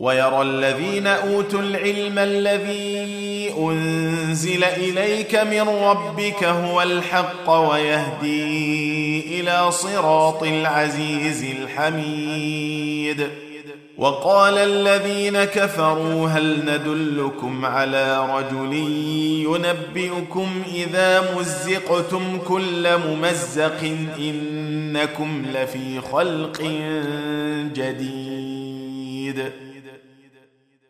ويرى الذين أوتوا العلم الذي أنزل إليك من ربك هو الحق ويهدي إلى صراط العزيز الحميد. وقال الذين كفروا هل ندلكم على رجل ينبئكم إذا مزقتم كل ممزق إنكم لفي خلق جديد.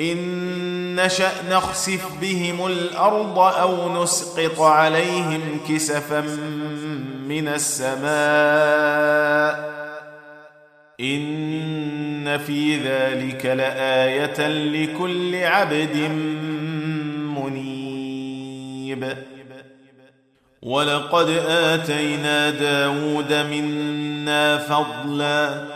إن نشأ نخسف بهم الأرض أو نسقط عليهم كسفا من السماء إن في ذلك لآية لكل عبد منيب. ولقد آتينا داود منا فضلا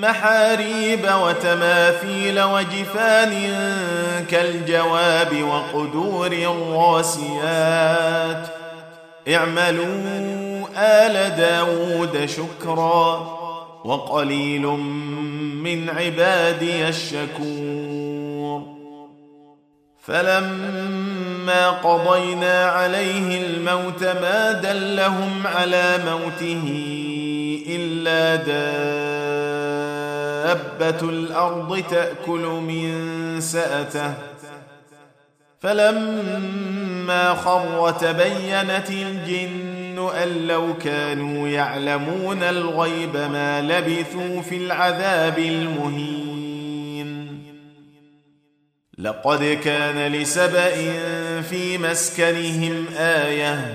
محاريب وتماثيل وجفان كالجواب وقدور الراسيات. اعملوا آل داود شكرا وقليل من عبادي الشكور. فلما قضينا عليه الموت ما دلهم على موته إلا دابة الأرض تأكل من سأته. فلما خر تبينت الجن أن لو كانوا يعلمون الغيب ما لبثوا في العذاب المهين. لقد كان لسبأ في مسكنهم آية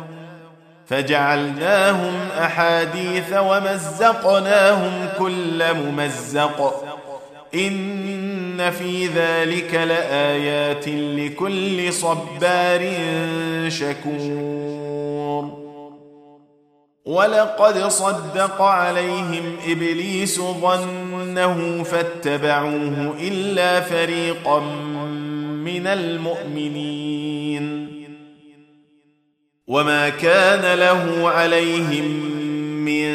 فجعلناهم أحاديث ومزقناهم كل ممزق. إن في ذلك لآيات لكل صبار شكور. ولقد صدق عليهم إبليس ظنه فاتبعوه إلا فريقا من المؤمنين. وما كان له عليهم من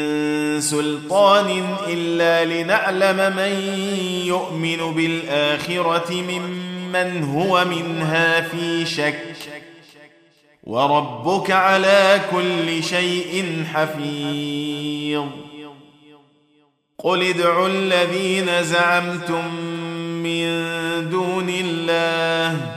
سلطان الا لنعلم من يؤمن بالاخره ممن هو منها في شك وربك على كل شيء حفيظ قل ادعوا الذين زعمتم من دون الله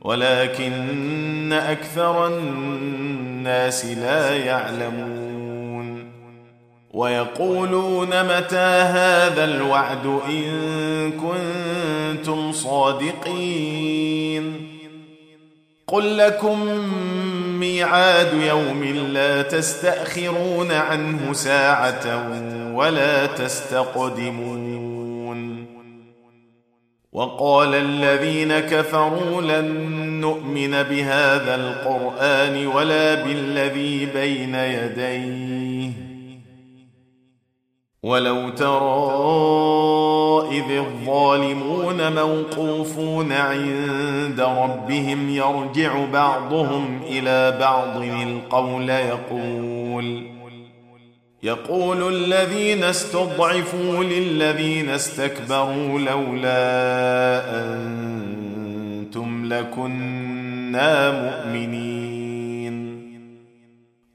ولكن أكثر الناس لا يعلمون. ويقولون متى هذا الوعد إن كنتم صادقين. قل لكم ميعاد يوم لا تستأخرون عنه ساعة ولا تستقدمون. وقال الذين كفروا لن نؤمن بهذا القرآن ولا بالذي بين يديه. ولو ترى إذ الظالمون موقوفون عند ربهم يرجع بعضهم إلى بعض القول يقول يقول الذين استضعفوا للذين استكبروا لولا أنتم لكنا مؤمنين.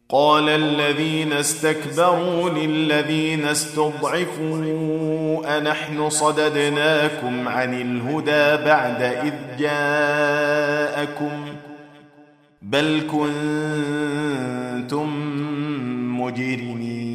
قال الذين استكبروا للذين استضعفوا أنحن صددناكم عن الهدى بعد إذ جاءكم بل كنتم مجرمين.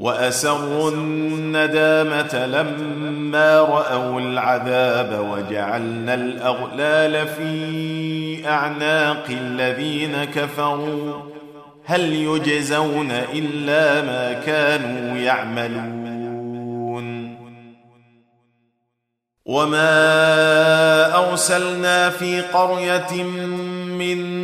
وأسروا الندامة لما رأوا العذاب وجعلنا الأغلال في أعناق الذين كفروا. هل يجزون إلا ما كانوا يعملون؟ وما أرسلنا في قرية من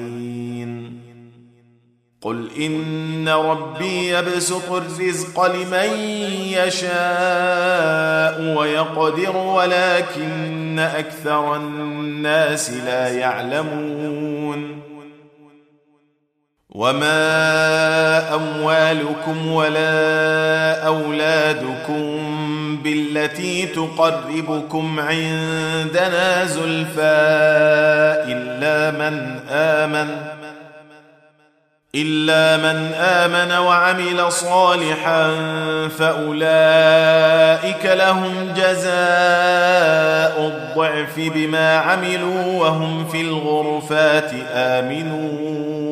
قل ان ربي يبسط الرزق لمن يشاء ويقدر ولكن أكثر الناس لا يعلمون. وما اموالكم ولا اولادكم بالتي تقربكم عندنا زلفى الا من امن. إلا من آمن وعمل صالحا فأولئك لهم جزاء الضعف بما عملوا وهم في الغرفات آمنون.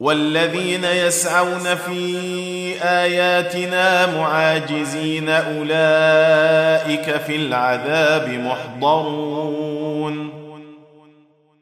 والذين يسعون في آياتنا معاجزين أولئك في العذاب محضرون.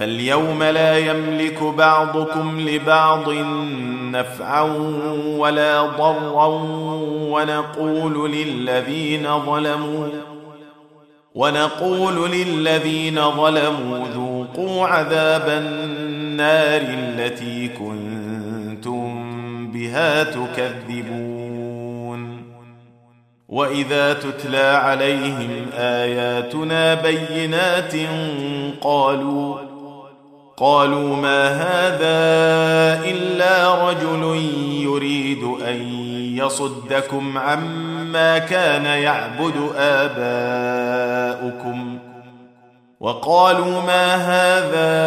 فاليوم لا يملك بعضكم لبعض نفعا ولا ضرا ونقول للذين ظلموا ونقول للذين ظلموا ذوقوا عذاب النار التي كنتم بها تكذبون. وإذا تتلى عليهم آياتنا بينات قالوا قالوا ما هذا إلا رجل يريد أن يصدكم عما كان يعبد آباؤكم. وقالوا ما هذا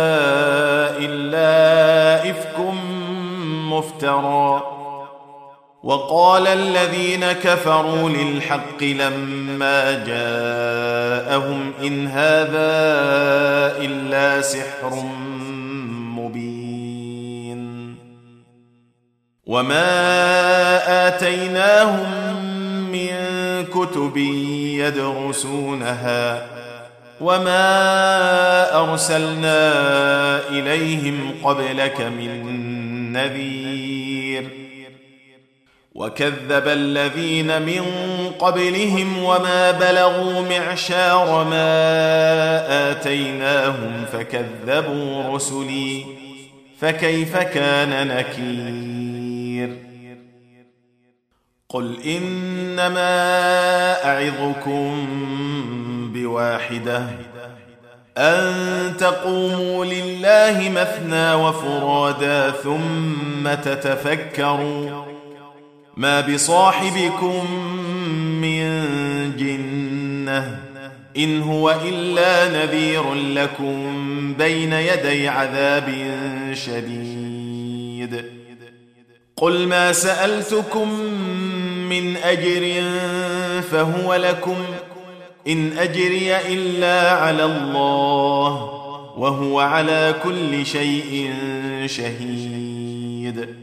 إلا إفك مفترى. وقال الذين كفروا للحق لما جاءهم إن هذا إلا سحر وما آتيناهم من كتب يدرسونها وما أرسلنا إليهم قبلك من نذير. وكذب الذين من قبلهم وما بلغوا معشار ما آتيناهم فكذبوا رسلي فكيف كان نكير؟ قل إنما أعظكم بواحدة أن تقوموا لله مثنى وفرادا ثم تتفكروا. ما بصاحبكم من جنة. إن هو إلا نذير لكم بين يدي عذاب شديد. قل ما سألتكم من أجر فهو لكم. إن أجري إلا على الله وهو على كل شيء شهيد.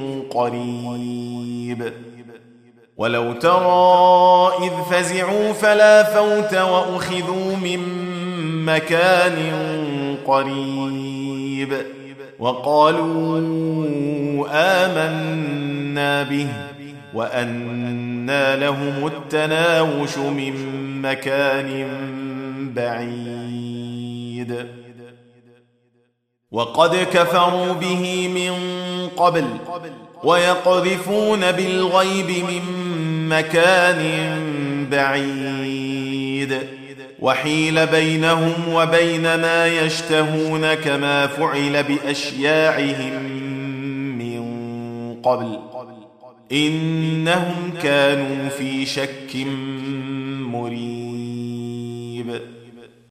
قريب. ولو ترى إذ فزعوا فلا فوت وأخذوا من مكان قريب. وقالوا آمنا به وأنى لهم التناوش من مكان بعيد. وقد كفروا به من قبل ويقذفون بالغيب من مكان بعيد. وحيل بينهم وبين ما يشتهون كما فعل بأشياعهم من قبل. إنهم كانوا في شك مريب.